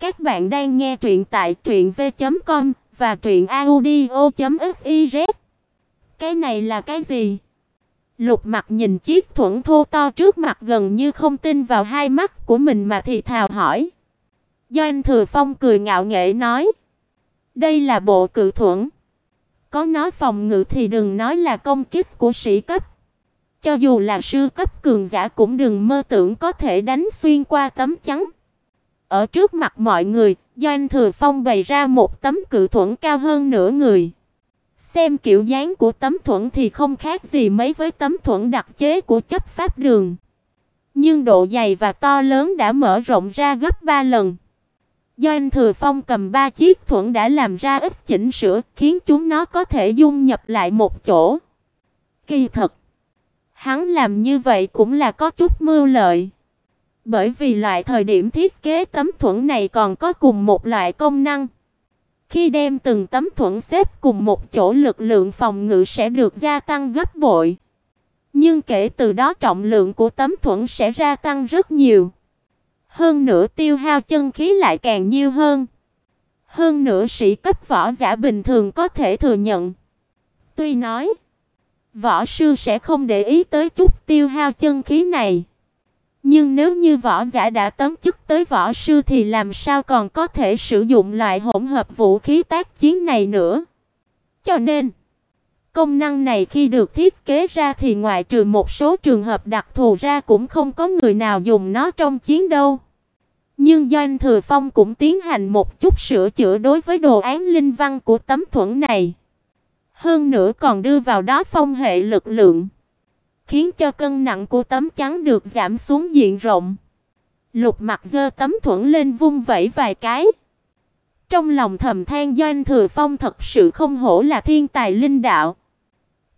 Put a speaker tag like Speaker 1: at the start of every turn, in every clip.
Speaker 1: Các bạn đang nghe truyện tại truyệnv.com và truyệnaudio.fiz. Cái này là cái gì? Lục Mặc nhìn chiếc thuần thô to trước mặt gần như không tin vào hai mắt của mình mà thì thào hỏi. Doanh Thừa Phong cười ngạo nghễ nói: "Đây là bộ cự thuần. Có nói phòng ngự thì đừng nói là công kích của sĩ cấp, cho dù là sư cấp cường giả cũng đừng mơ tưởng có thể đánh xuyên qua tấm chắn." Ở trước mặt mọi người, Doanh Thừa Phong bày ra một tấm cự thuẫn cao hơn nửa người. Xem kiểu dáng của tấm thuẫn thì không khác gì mấy với tấm thuẫn đặc chế của chấp pháp đường. Nhưng độ dày và to lớn đã mở rộng ra gấp 3 lần. Doanh Thừa Phong cầm ba chiếc thuẫn đã làm ra ít chỉnh sửa, khiến chúng nó có thể dung nhập lại một chỗ. Kỳ thật, hắn làm như vậy cũng là có chút mưu lợi. Bởi vì loại thời điểm thiết kế tấm thuẫn này còn có cùng một loại công năng. Khi đem từng tấm thuẫn xếp cùng một chỗ lực lượng phòng ngự sẽ được gia tăng gấp bội. Nhưng kể từ đó trọng lượng của tấm thuẫn sẽ gia tăng rất nhiều. Hơn nữa tiêu hao chân khí lại càng nhiều hơn. Hơn nữa sĩ cấp võ giả bình thường có thể thừa nhận. Tuy nói, võ sư sẽ không để ý tới chút tiêu hao chân khí này. Nhưng nếu như võ giả đã tấm chức tới võ sư thì làm sao còn có thể sử dụng loại hỗn hợp vũ khí tác chiến này nữa. Cho nên, công năng này khi được thiết kế ra thì ngoại trừ một số trường hợp đặc thù ra cũng không có người nào dùng nó trong chiến đâu. Nhưng Doanh Thừa Phong cũng tiến hành một chút sửa chữa đối với đồ án linh văn của tấm thuẫn này. Hơn nữa còn đưa vào đó phong hệ lực lượng khiến cho cân nặng của tấm chắn được giảm xuống diện rộng. Lục Mặc giơ tấm thuẫn lên vung vẩy vài cái. Trong lòng thầm than Doanh Thừa Phong thật sự không hổ là thiên tài linh đạo.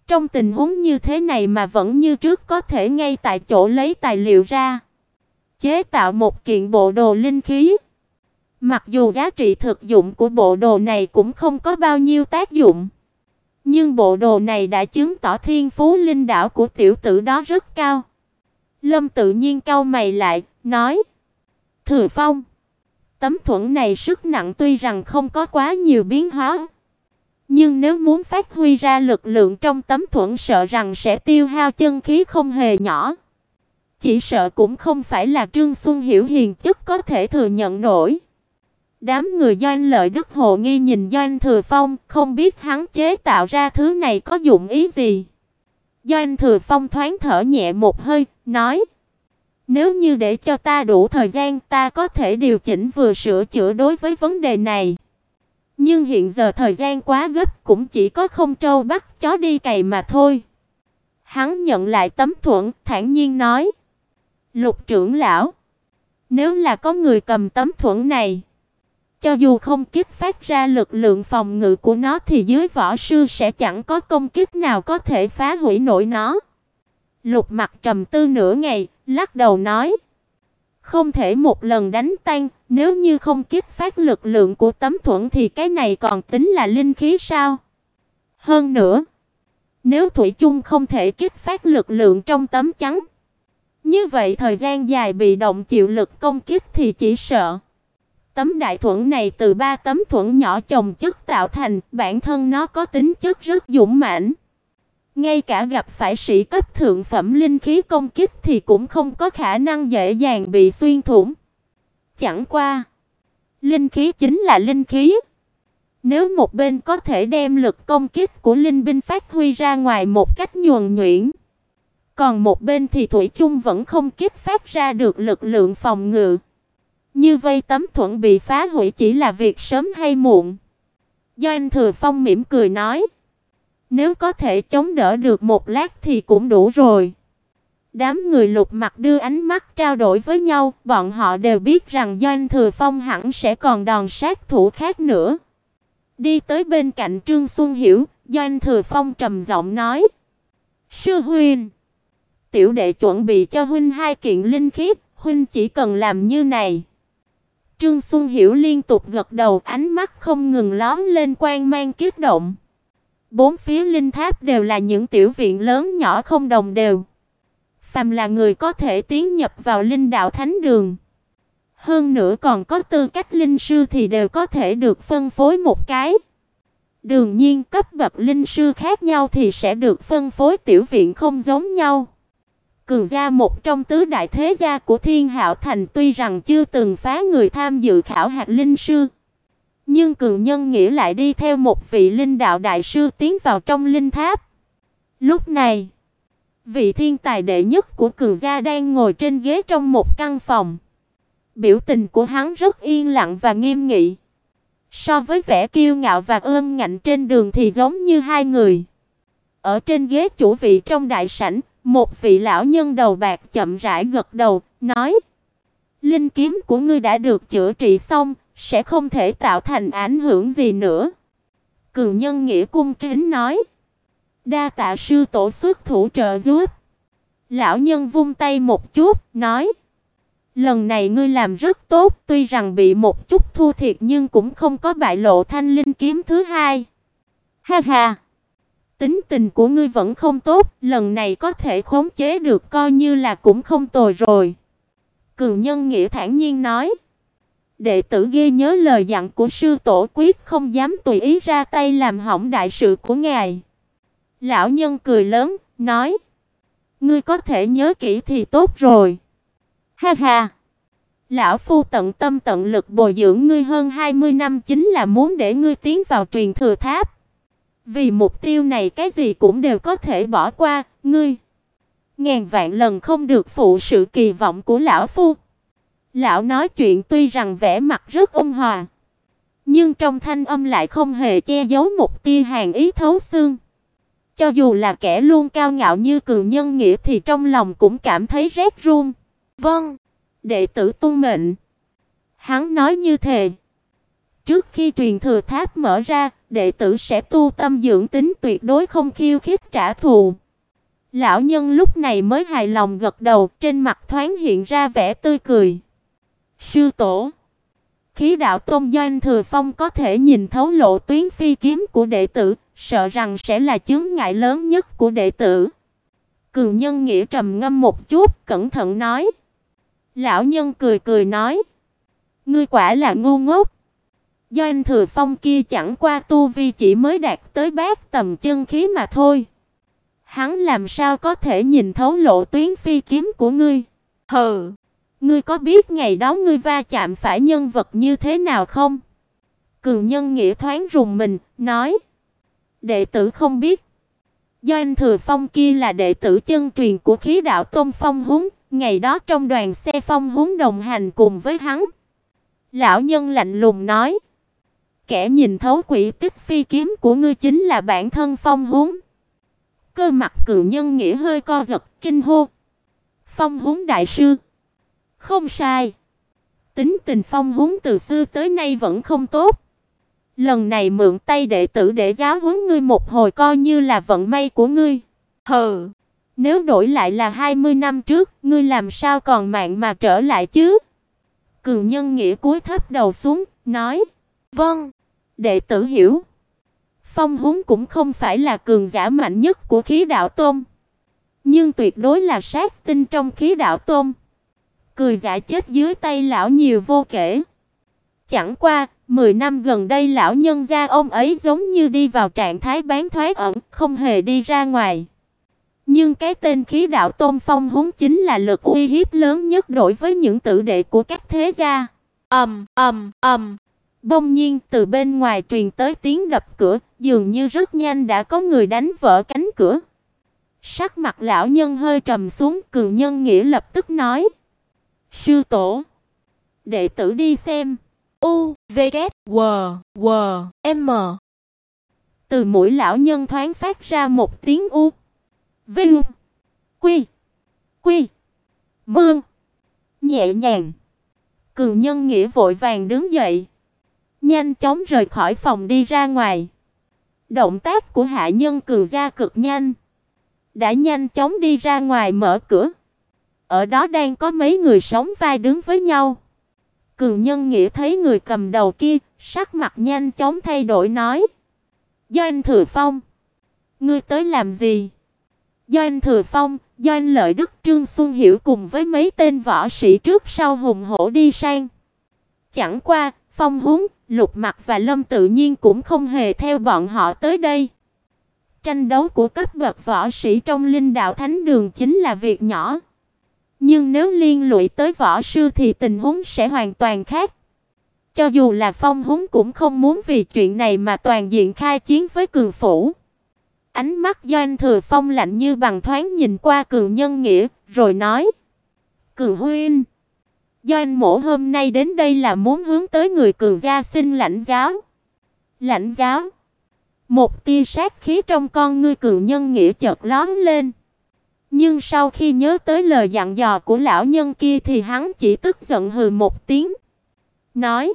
Speaker 1: Trong tình huống như thế này mà vẫn như trước có thể ngay tại chỗ lấy tài liệu ra, chế tạo một kiện bộ đồ linh khí. Mặc dù giá trị thực dụng của bộ đồ này cũng không có bao nhiêu tác dụng, nhưng bộ đồ này đã chứng tỏ thiên phú linh đạo của tiểu tử đó rất cao. Lâm tự nhiên cau mày lại, nói: "Thừa Phong, tấm thuẫn này sức nặng tuy rằng không có quá nhiều biến hóa, nhưng nếu muốn phát huy ra lực lượng trong tấm thuẫn sợ rằng sẽ tiêu hao chân khí không hề nhỏ. Chỉ sợ cũng không phải là Trương Xuân Hiểu hiền chất có thể thừa nhận nổi." Đám người Doanh Lợi Đức hộ nghi nhìn Doanh Thừa Phong, không biết hắn chế tạo ra thứ này có dụng ý gì. Doanh Thừa Phong thoáng thở nhẹ một hơi, nói: "Nếu như để cho ta đủ thời gian, ta có thể điều chỉnh vừa sửa chữa đối với vấn đề này. Nhưng hiện giờ thời gian quá gấp, cũng chỉ có không trâu bắt chó đi cày mà thôi." Hắn nhận lại tấm thuẫn, thản nhiên nói: "Lục trưởng lão, nếu là có người cầm tấm thuẫn này, cho dù không kích phát ra lực lượng phòng ngự của nó thì dưới võ sư sẽ chẳng có công kích nào có thể phá hủy nổi nó. Lục Mặc trầm tư nửa ngày, lắc đầu nói: "Không thể một lần đánh tan, nếu như không kích phát lực lượng của tấm thuẫn thì cái này còn tính là linh khí sao? Hơn nữa, nếu thủy chung không thể kích phát lực lượng trong tấm chắn, như vậy thời gian dài bị động chịu lực công kích thì chỉ sợ Tấm đại thuẫn này từ ba tấm thuẫn nhỏ chồng chất tạo thành, bản thân nó có tính chất rất dũng mãnh. Ngay cả gặp phải sĩ cấp thượng phẩm linh khí công kích thì cũng không có khả năng dễ dàng bị xuyên thủng. Chẳng qua, linh khí chính là linh khí. Nếu một bên có thể đem lực công kích của linh binh phát huy ra ngoài một cách nhuần nhuyễn, còn một bên thì thủy chung vẫn không kích phát ra được lực lượng phòng ngự. Như vây tấm thuận bị phá hủy chỉ là việc sớm hay muộn. Doanh Thừa Phong mỉm cười nói, nếu có thể chống đỡ được một lát thì cũng đủ rồi. Đám người Lục mặt đưa ánh mắt trao đổi với nhau, bọn họ đều biết rằng Doanh Thừa Phong hẳn sẽ còn đòn sát thủ khác nữa. Đi tới bên cạnh Trương Xuân Hiểu, Doanh Thừa Phong trầm giọng nói: "Sư huynh, tiểu đệ chuẩn bị cho huynh hai kiện linh khí, huynh chỉ cần làm như này." Trương Xuân Hiểu liên tục gật đầu, ánh mắt không ngừng lóe lên quang mang kiếp động. Bốn phía linh tháp đều là những tiểu viện lớn nhỏ không đồng đều. Phàm là người có thể tiến nhập vào linh đạo thánh đường, hơn nữa còn có tư cách linh sư thì đều có thể được phân phối một cái. Đương nhiên cấp bậc linh sư khác nhau thì sẽ được phân phối tiểu viện không giống nhau. Cường gia một trong tứ đại thế gia của Thiên Hạo Thành tuy rằng chưa từng phá người tham dự khảo hạt linh sư, nhưng cường nhân nghĩa lại đi theo một vị linh đạo đại sư tiến vào trong linh tháp. Lúc này, vị thiên tài đệ nhất của cường gia đang ngồi trên ghế trong một căn phòng. Biểu tình của hắn rất yên lặng và nghiêm nghị. So với vẻ kiêu ngạo và ương ngạnh trên đường thì giống như hai người. Ở trên ghế chủ vị trong đại sảnh, một vị lão nhân đầu bạc chậm rãi gật đầu, nói: "Linh kiếm của ngươi đã được chữa trị xong, sẽ không thể tạo thành ảnh hưởng gì nữa." Cường nhân nghĩa cung kính nói: "Đa tạ sư tổ xuất thủ trợ giúp." Lão nhân vung tay một chút, nói: Lần này ngươi làm rất tốt, tuy rằng bị một chút thua thiệt nhưng cũng không có bại lộ thanh linh kiếm thứ hai. Ha ha. Tính tình của ngươi vẫn không tốt, lần này có thể khống chế được coi như là cũng không tồi rồi. Cường Nhân Nghĩa thản nhiên nói. Đệ tử ghi nhớ lời dặn của sư tổ quyết không dám tùy ý ra tay làm hỏng đại sự của ngài. Lão nhân cười lớn, nói: "Ngươi có thể nhớ kỹ thì tốt rồi." Ha ha. Lão phu tận tâm tận lực bồi dưỡng ngươi hơn 20 năm chính là muốn để ngươi tiến vào truyền thừa tháp. Vì mục tiêu này cái gì cũng đều có thể bỏ qua, ngươi ngàn vạn lần không được phụ sự kỳ vọng của lão phu. Lão nói chuyện tuy rằng vẻ mặt rất ôn hòa, nhưng trong thanh âm lại không hề che giấu một tia hàn ý thấu xương. Cho dù là kẻ luôn cao ngạo như cường nhân nghĩa thì trong lòng cũng cảm thấy rét run. Vâng, đệ tử tuân mệnh. Hắn nói như thế. Trước khi truyền thừa tháp mở ra, đệ tử sẽ tu tâm dưỡng tính tuyệt đối không khiêu khích trả thù. Lão nhân lúc này mới hài lòng gật đầu, trên mặt thoáng hiện ra vẻ tươi cười. Sư tổ, khí đạo tôn doanh thừa phong có thể nhìn thấu lộ tuyến phi kiếm của đệ tử, sợ rằng sẽ là chướng ngại lớn nhất của đệ tử. Cường nhân nghĩa trầm ngâm một chút, cẩn thận nói. Lão nhân cười cười nói: "Ngươi quả là ngu ngốc. Do anh Thừa Phong kia chẳng qua tu vi chỉ mới đạt tới bát tầm chân khí mà thôi. Hắn làm sao có thể nhìn thấu lộ tuyến phi kiếm của ngươi? Hừ, ngươi có biết ngày đó ngươi va chạm phải nhân vật như thế nào không?" Cường Nhân Nghĩa thoáng rùng mình, nói: "Đệ tử không biết." Do anh Thừa Phong kia là đệ tử chân truyền của Khí Đạo Tôn Phong Húng, Ngày đó trong đoàn xe phong huống đồng hành cùng với hắn. Lão nhân lạnh lùng nói: "Kẻ nhìn thấu quỷ tích phi kiếm của ngươi chính là bản thân phong huống." Cơ mặt cự nhân nghĩa hơi co giật, kinh hô: "Phong huống đại sư!" Không sai. Tính tình phong huống từ xưa tới nay vẫn không tốt. Lần này mượn tay đệ tử để giáo huấn ngươi một hồi coi như là vận may của ngươi. Hừ. Nếu đổi lại là 20 năm trước, ngươi làm sao còn mạng mà trở lại chứ? Cường Nhân Nghĩa cúi thấp đầu xuống, nói: "Vâng, đệ tử hiểu." Phong Húng cũng không phải là cường giả mạnh nhất của Khí Đạo tông, nhưng tuyệt đối là sát tinh trong Khí Đạo tông. Cười giả chết dưới tay lão nhiều vô kể. Chẳng qua, 10 năm gần đây lão nhân gia ông ấy giống như đi vào trạng thái bán thoái ẩn, không hề đi ra ngoài. Nhưng cái tên khí đạo Tôn Phong húng chính là lực uy hiếp lớn nhất đối với những tử đệ của các thế gia. Ầm ầm ầm. Bỗng nhiên từ bên ngoài truyền tới tiếng đập cửa, dường như rất nhanh đã có người đánh vỡ cánh cửa. Sắc mặt lão nhân hơi trầm xuống, cường nhân nghĩa lập tức nói: "Sư tổ, đệ tử đi xem." U, V, K, W, W, M. Từ mũi lão nhân thoáng phát ra một tiếng u. Vinh. Quy. Quy. Mương. Nhẹ nhàng. Cường nhân nghĩa vội vàng đứng dậy. Nhanh chóng rời khỏi phòng đi ra ngoài. Động tác của hạ nhân cường gia cực nhanh. Đã nhanh chóng đi ra ngoài mở cửa. Ở đó đang có mấy người sống vai đứng với nhau. Cường nhân nghĩa thấy người cầm đầu kia, sắc mặt nhanh chóng thay đổi nói. Do anh Thừa Phong, ngươi tới làm gì? Do anh Thừa Phong, Doanh Lợi Đức Trương Xuân Hiểu cùng với mấy tên võ sĩ trước sau hùng hổ đi sang. Chẳng qua, Phong Húng, Lục Mặc và Lâm tự nhiên cũng không hề theo bọn họ tới đây. Tranh đấu của cấp bậc võ sĩ trong Linh Đạo Thánh Đường chính là việc nhỏ. Nhưng nếu liên lụy tới võ sư thì tình huống sẽ hoàn toàn khác. Cho dù là Phong Húng cũng không muốn vì chuyện này mà toàn diện khai chiến với Cường phủ. Ánh mắt Doanh Thừa Phong lạnh như bằng thoáng nhìn qua Cường Nhân Nghĩa, rồi nói: "Cường huynh, Doanh mổ hôm nay đến đây là muốn hướng tới người Cường gia xin lãnh giáo." "Lãnh giáo?" Một tia sát khí trong con ngươi Cường Nhân Nghĩa chợt lóe lên. Nhưng sau khi nhớ tới lời dặn dò của lão nhân kia thì hắn chỉ tức giận hừ một tiếng, nói: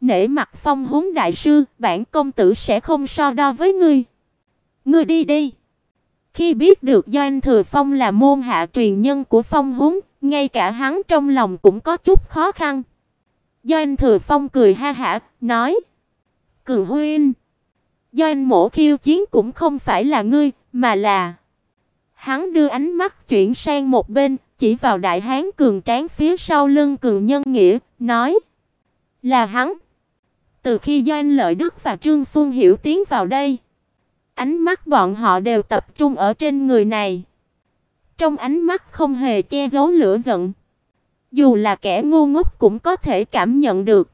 Speaker 1: "Nể mặt Phong Húng đại sư, bản công tử sẽ không so đo với ngươi." Ngươi đi đi. Khi biết được Doanh Thừa Phong là môn hạ truyền nhân của Phong Húng, ngay cả hắn trong lòng cũng có chút khó khăn. Doanh Thừa Phong cười ha hả, nói: "Cường huynh, Doanh Mộ khiêu chiến cũng không phải là ngươi, mà là..." Hắn đưa ánh mắt chuyển sang một bên, chỉ vào đại hán cường tráng phía sau lưng cường nhân nghĩa, nói: "Là hắn." Từ khi Doanh Lợi Đức và Trương Xuân Hiểu tiến vào đây, Ánh mắt bọn họ đều tập trung ở trên người này. Trong ánh mắt không hề che giấu lửa giận. Dù là kẻ ngu ngốc cũng có thể cảm nhận được.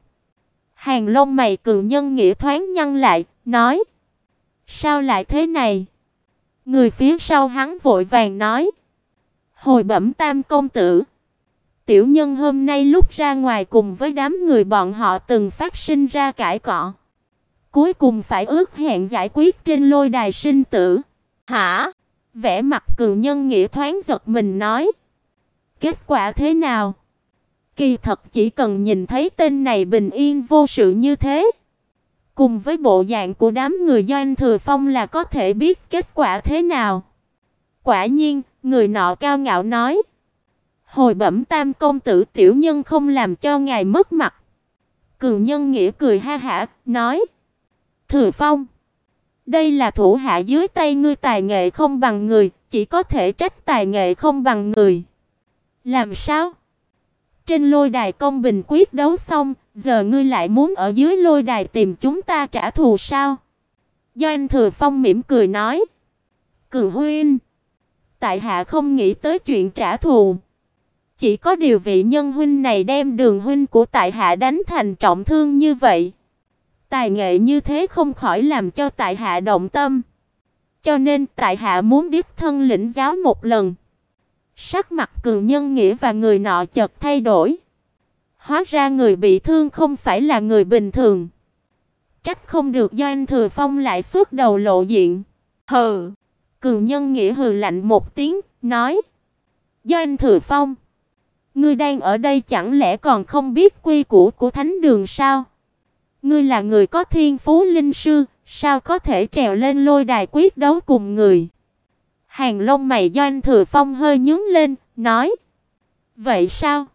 Speaker 1: Hàng lông mày cường nhân nghĩa thoáng nhăn lại, nói: "Sao lại thế này?" Người phía sau hắn vội vàng nói: "Hồi bẩm Tam công tử, tiểu nhân hôm nay lúc ra ngoài cùng với đám người bọn họ từng phát sinh ra cãi cọ cuối cùng phải ước hẹn giải quyết trên lôi đài sinh tử. Hả? Vẻ mặt cường nhân nghĩa thoáng giật mình nói. Kết quả thế nào? Kỳ thật chỉ cần nhìn thấy tên này bình yên vô sự như thế, cùng với bộ dạng của đám người Doanh Thừa Phong là có thể biết kết quả thế nào. Quả nhiên, người nọ cao ngạo nói: "Hồi bẩm Tam công tử tiểu nhân không làm cho ngài mất mặt." Cường nhân nghĩa cười ha hả, nói: Thừa Phong, đây là thủ hạ dưới tay ngươi tài nghệ không bằng người, chỉ có thể trách tài nghệ không bằng người. Làm sao? Trên lôi đài công bình quyết đấu xong, giờ ngươi lại muốn ở dưới lôi đài tìm chúng ta trả thù sao? Doanh Thừa Phong mỉm cười nói: "Cường huynh, tại hạ không nghĩ tới chuyện trả thù, chỉ có điều vị nhân huynh này đem Đường huynh của tại hạ đánh thành trọng thương như vậy, Tài nghệ như thế không khỏi làm cho tại hạ động tâm. Cho nên tại hạ muốn đích thân lĩnh giáo một lần. Sắc mặt cường nhân nghĩa và người nọ chợt thay đổi. Hóa ra người bị thương không phải là người bình thường. Trách không được do anh Thừa Phong lại xuất đầu lộ diện. Hừ. Cường nhân nghĩa hừ lạnh một tiếng, nói: "Do anh Thừa Phong, ngươi đang ở đây chẳng lẽ còn không biết quy củ của thánh đường sao?" Ngươi là người có thiên phú linh sư, sao có thể trèo lên lôi đài quyết đấu cùng người? Hàng lông mày Doanh Thừa Phong hơi nhướng lên, nói: "Vậy sao?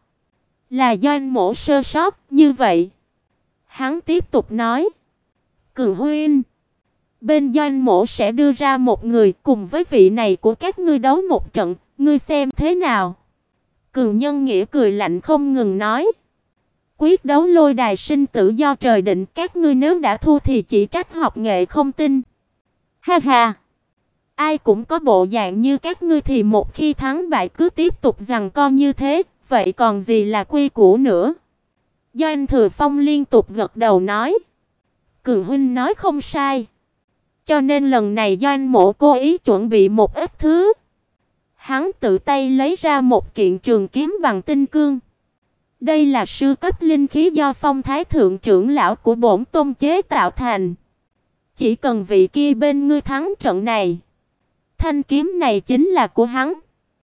Speaker 1: Là Doanh mổ sơ sót như vậy?" Hắn tiếp tục nói: "Cường huynh, bên Doanh mổ sẽ đưa ra một người cùng với vị này của các ngươi đấu một trận, ngươi xem thế nào?" Cường Nhân Nghĩa cười lạnh không ngừng nói: Quyết đấu lôi đài sinh tử do trời định, các ngươi nếu đã thua thì chỉ trách học nghệ không tin. Ha ha. Ai cũng có bộ dạng như các ngươi thì một khi thắng bại cứ tiếp tục rằng co như thế, vậy còn gì là quy củ nữa? Do anh Thừa Phong liên tục gật đầu nói, Cường huynh nói không sai. Cho nên lần này do anh mộ cố ý chuẩn bị một ít thứ. Hắn tự tay lấy ra một kiện trường kiếm bằng tinh cương. Đây là sư cấp linh khí do Phong Thái thượng trưởng lão của bổn tôn chế tạo thành. Chỉ cần vị kia bên ngươi thắng trận này, thanh kiếm này chính là của hắn.